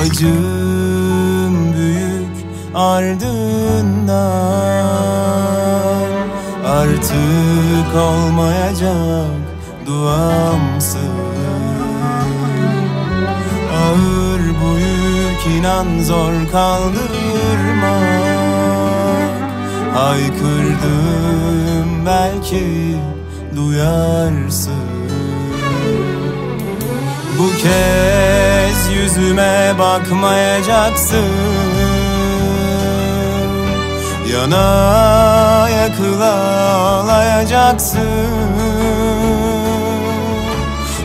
Acım büyük ardından Artık olmayacak duamsın Ağır bu yük inan zor kaldırmak Haykırdım belki duyarsın yüzüme bakmayacaksın. Yana yakıla ağlayacaksın.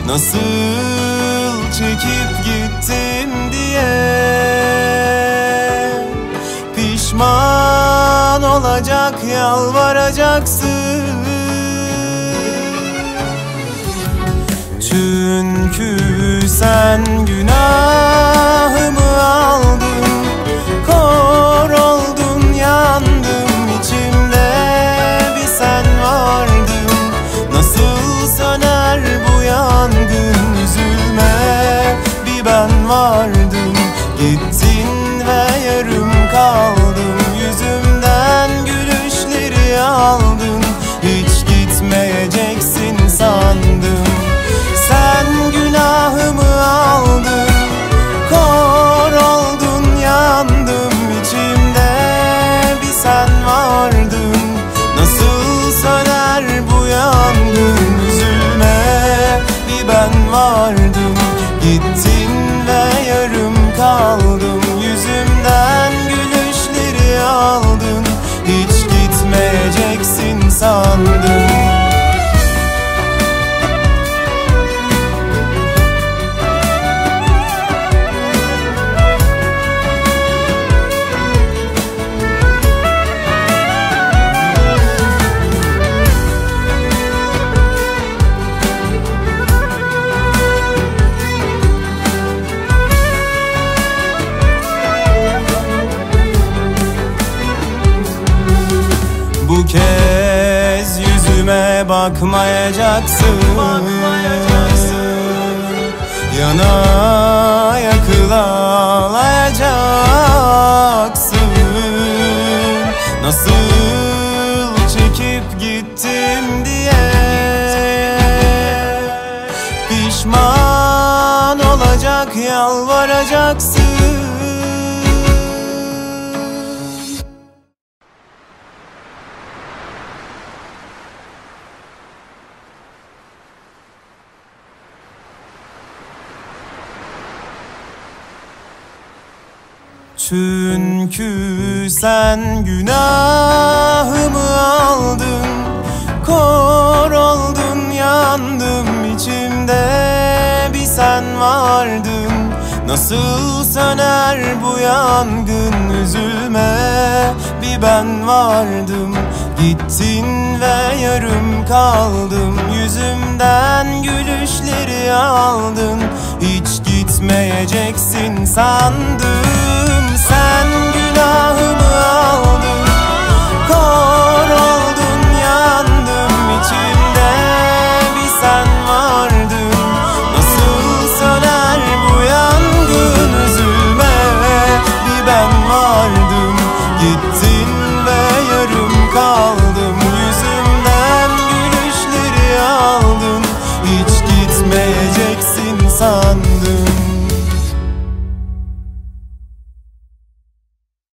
Nasıl çekip gittim diye Pişman olacak yalvaracaksın Çünkü sen günahımı sandım yüzüme bakmayacaksın, Yana yakıla ağlayacaksın. Nasıl çekip gittim diye Pişman olacak yalvaracaksın Çünkü sen günahımı aldın Kor oldun yandım içimde. Bir sen vardın Nasıl söner bu yangın üzülme bir ben vardım Gittin ve yarım kaldım. Yüzümden gülüşleri aldın Hiç gitmeyeceksin sandım sen günahımı aldın Kor oldun yandım. İçimde bir sen vardın. Nasıl söner bu yangın? Üzülme bir ben vardım. Gittin